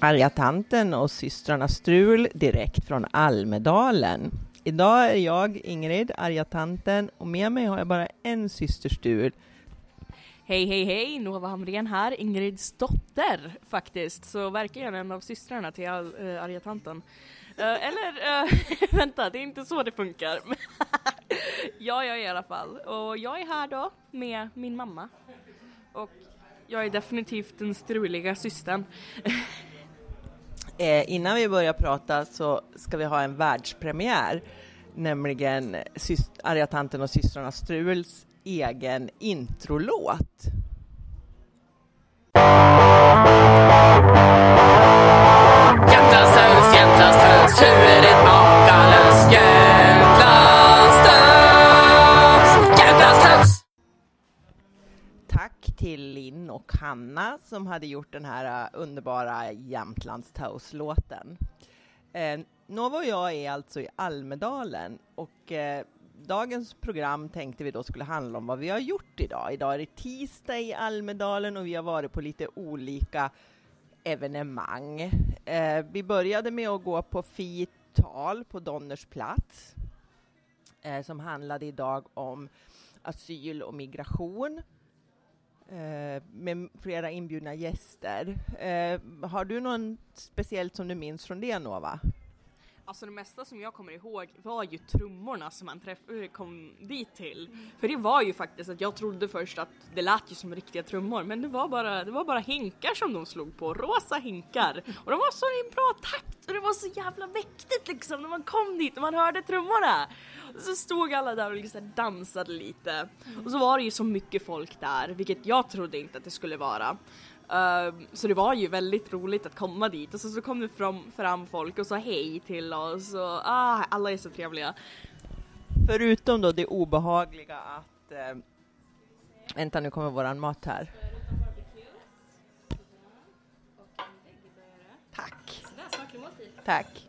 Arga tanten och systrarna Strul direkt från Almedalen. Idag är jag Ingrid, arga tanten, och med mig har jag bara en syster Strul. Hej hej hej, Nova Hamrén här, Ingrids dotter faktiskt, så verkligen en av systrarna till uh, eh, arga tanten. Uh, eh, eller, uh, vänta, det är inte så det funkar. ja, jag är i alla fall. Och jag är här då med min mamma. Och jag är definitivt den struliga systern. Eh, innan vi börjar prata så ska vi ha en världspremiär, nämligen Arga tanten och systrarna Struls egen introlåt. Och Hanna som hade gjort den här äh, underbara Jämtlands Toast-låten. Eh, Nova och jag är alltså i Almedalen och eh, dagens program tänkte vi då skulle handla om vad vi har gjort idag. Idag är det tisdag i Almedalen och vi har varit på lite olika evenemang. Eh, vi började med att gå på Fint tal på Donners plats eh, som handlade idag om asyl och migration Eh, med flera inbjudna gäster. Eh, har du något speciellt som du minns från det, Nova? Alltså det mesta som jag kommer ihåg var ju trummorna som man träff eh, kom dit till. För det var ju faktiskt att jag trodde först att det lät ju som riktiga trummor men det var bara, det var bara hinkar som de slog på, rosa hinkar. Och de var så i en bra takt och det var så jävla mäktigt liksom när man kom dit och man hörde trummorna. Och så stod alla där och liksom dansade lite. Och så var det ju så mycket folk där, vilket jag trodde inte att det skulle vara. Uh, så det var ju väldigt roligt att komma dit och så, så kom det fram, fram folk och sa hej till oss och ah, alla är så trevliga. Förutom då det obehagliga att... Eh, vänta nu kommer våran mat här. Tack! Tack!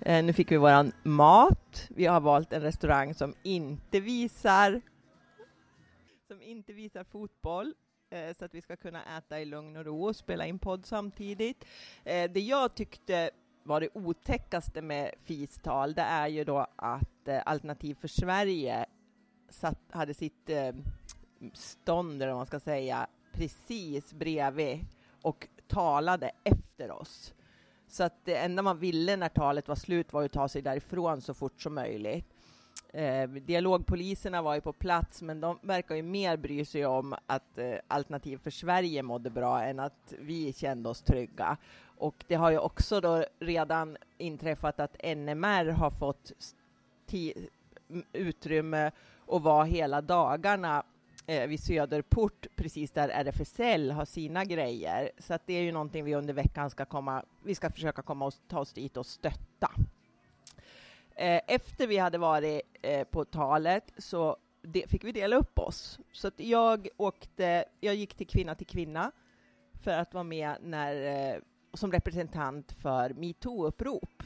Eh, nu fick vi våran mat. Vi har valt en restaurang som inte visar som inte visar fotboll eh, så att vi ska kunna äta i lugn och ro och spela in podd samtidigt. Eh, det jag tyckte var det otäckaste med FIS-tal, det är ju då att eh, Alternativ för Sverige satt, hade sitt eh, stånd, eller vad man ska säga, precis bredvid och talade efter oss. Så att det enda man ville när talet var slut var att ta sig därifrån så fort som möjligt. Eh, dialogpoliserna var ju på plats, men de verkar ju mer bry sig om att eh, Alternativ för Sverige mådde bra än att vi kände oss trygga. Och det har ju också då redan inträffat att NMR har fått utrymme och vara hela dagarna eh, vid Söderport, precis där RFSL har sina grejer. Så att det är ju någonting vi under veckan ska komma, vi ska försöka komma och ta oss dit och stötta. Eh, efter vi hade varit eh, på talet så det, fick vi dela upp oss. Så att jag åkte, jag gick till Kvinna till Kvinna för att vara med när, eh, som representant för metoo-upprop.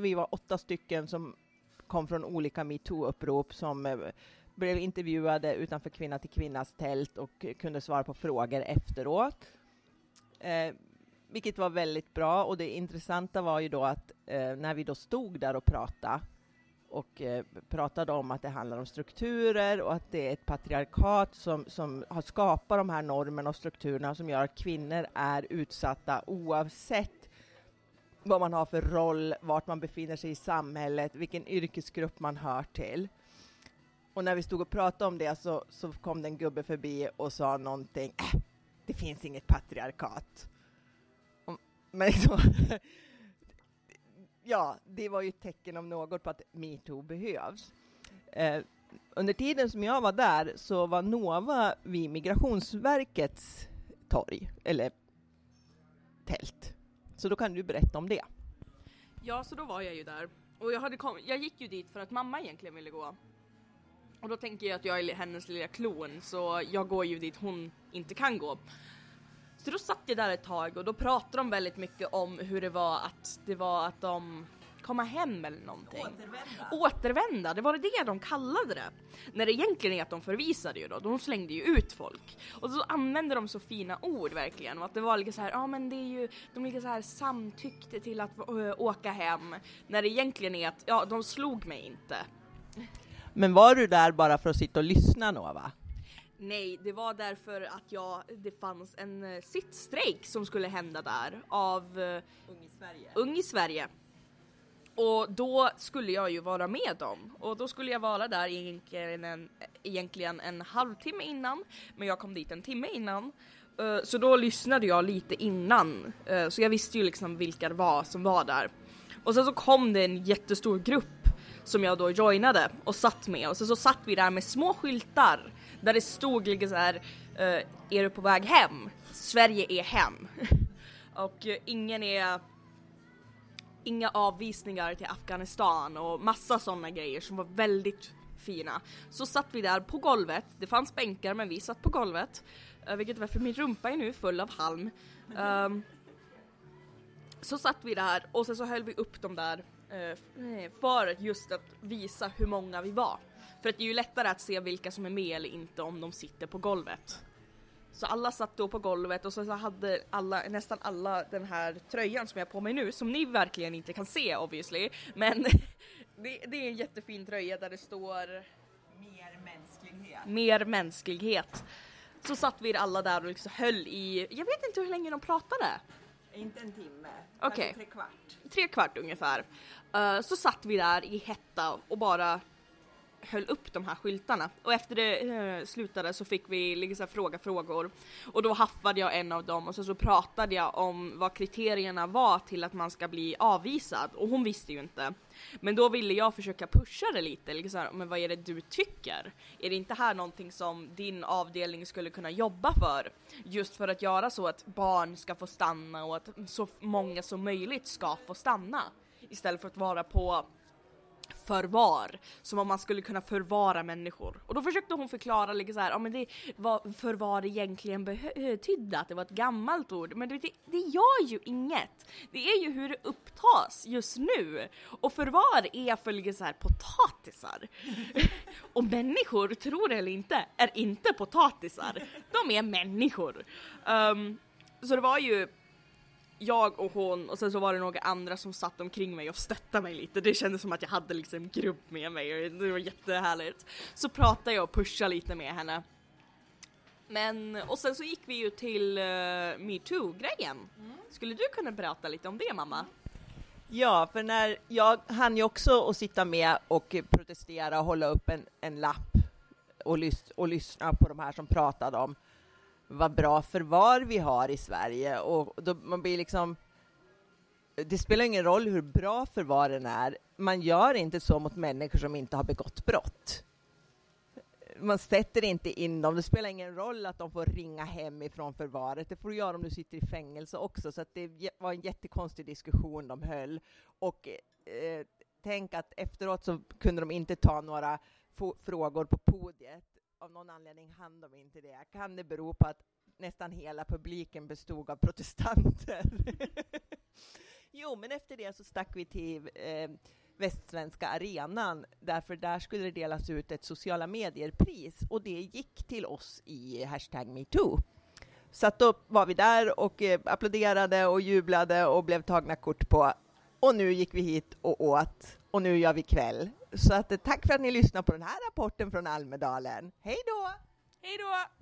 Vi var åtta stycken som kom från olika metoo-upprop som eh, blev intervjuade utanför Kvinna till Kvinnas tält och kunde svara på frågor efteråt. Eh, vilket var väldigt bra och det intressanta var ju då att eh, när vi då stod där och pratade och eh, pratade om att det handlar om strukturer och att det är ett patriarkat som, som har skapat de här normerna och strukturerna som gör att kvinnor är utsatta oavsett vad man har för roll, vart man befinner sig i samhället, vilken yrkesgrupp man hör till. Och när vi stod och pratade om det så, så kom det en gubbe förbi och sa någonting, äh, det finns inget patriarkat. Men liksom, ja, det var ju ett tecken om något på att metoo behövs. Eh, under tiden som jag var där så var Nova vid Migrationsverkets torg, eller tält. Så då kan du berätta om det. Ja, så då var jag ju där. Och jag, hade kom jag gick ju dit för att mamma egentligen ville gå. Och då tänker jag att jag är hennes lilla klon, så jag går ju dit hon inte kan gå. Så då satt jag där ett tag och då pratade de väldigt mycket om hur det var att det var att de komma hem eller någonting. Återvända. Återvända, det var det de kallade det. När det egentligen är att de förvisade ju då, de slängde ju ut folk. Och så använde de så fina ord verkligen, och att det var lite så här, ja men det är ju, de lite så här samtyckte till att åka hem. När det egentligen är att, ja de slog mig inte. Men var du där bara för att sitta och lyssna Nova? Nej, det var därför att jag, det fanns en uh, sittstrejk som skulle hända där av uh, Ung i Sverige. Ung i Sverige. Och då skulle jag ju vara med dem och då skulle jag vara där egentligen en, egentligen en halvtimme innan men jag kom dit en timme innan. Uh, så då lyssnade jag lite innan uh, så jag visste ju liksom vilka det var som var där. Och sen så kom det en jättestor grupp som jag då joinade och satt med och sen så satt vi där med små skyltar där det stod liksom så här uh, är du på väg hem? Sverige är hem. och ingen är inga avvisningar till Afghanistan och massa sådana grejer som var väldigt fina. Så satt vi där på golvet, det fanns bänkar men vi satt på golvet. Uh, vilket varför min rumpa är nu full av halm. Um, så satt vi där och sen så höll vi upp dem där Eh, för just att visa hur många vi var. För att det är ju lättare att se vilka som är med eller inte om de sitter på golvet. Så alla satt då på golvet och så, så hade alla, nästan alla den här tröjan som jag har på mig nu, som ni verkligen inte kan se obviously, men det, det är en jättefin tröja där det står Mer mänsklighet. mer mänsklighet. Så satt vi alla där och liksom höll i, jag vet inte hur länge de pratade, inte en timme. Okej. Tre kvart. tre kvart ungefär. Uh, så satt vi där i hetta och bara höll upp de här skyltarna och efter det eh, slutade så fick vi liksom fråga frågor och då haffade jag en av dem och så, så pratade jag om vad kriterierna var till att man ska bli avvisad och hon visste ju inte. Men då ville jag försöka pusha det lite, liksom här, men vad är det du tycker? Är det inte här någonting som din avdelning skulle kunna jobba för? Just för att göra så att barn ska få stanna och att så många som möjligt ska få stanna. Istället för att vara på förvar, som om man skulle kunna förvara människor. Och då försökte hon förklara liksom så här, ja men det vad förvar egentligen betydde, att det var ett gammalt ord. Men det, det gör ju inget. Det är ju hur det upptas just nu. Och förvar är för så här potatisar. Och människor, tror det eller inte, är inte potatisar. De är människor. Um, så det var ju jag och hon och sen så var det några andra som satt omkring mig och stöttade mig lite. Det kändes som att jag hade liksom en grupp med mig och det var jättehärligt. Så pratade jag och pushade lite med henne. Men, och sen så gick vi ju till uh, metoo-grejen. Skulle du kunna berätta lite om det mamma? Ja, för när jag hann ju också att sitta med och protestera och hålla upp en, en lapp och, lys och lyssna på de här som pratade om vad bra förvar vi har i Sverige. Och då man blir liksom det spelar ingen roll hur bra förvaren är, man gör inte så mot människor som inte har begått brott. Man sätter inte in dem, det spelar ingen roll att de får ringa hem ifrån förvaret, det får du göra om du sitter i fängelse också, så att det var en jättekonstig diskussion de höll. Och eh, tänk att efteråt så kunde de inte ta några frågor på podiet, någon anledning hann de inte det. Kan det bero på att nästan hela publiken bestod av protestanter? jo, men efter det så stack vi till eh, Västsvenska arenan, därför där skulle det delas ut ett sociala medier-pris och det gick till oss i hashtag metoo. Så att då var vi där och eh, applåderade och jublade och blev tagna kort på. Och nu gick vi hit och åt och nu gör vi kväll. Så att, eh, tack för att ni lyssnar på den här rapporten från Almedalen. Hej då! Hej då!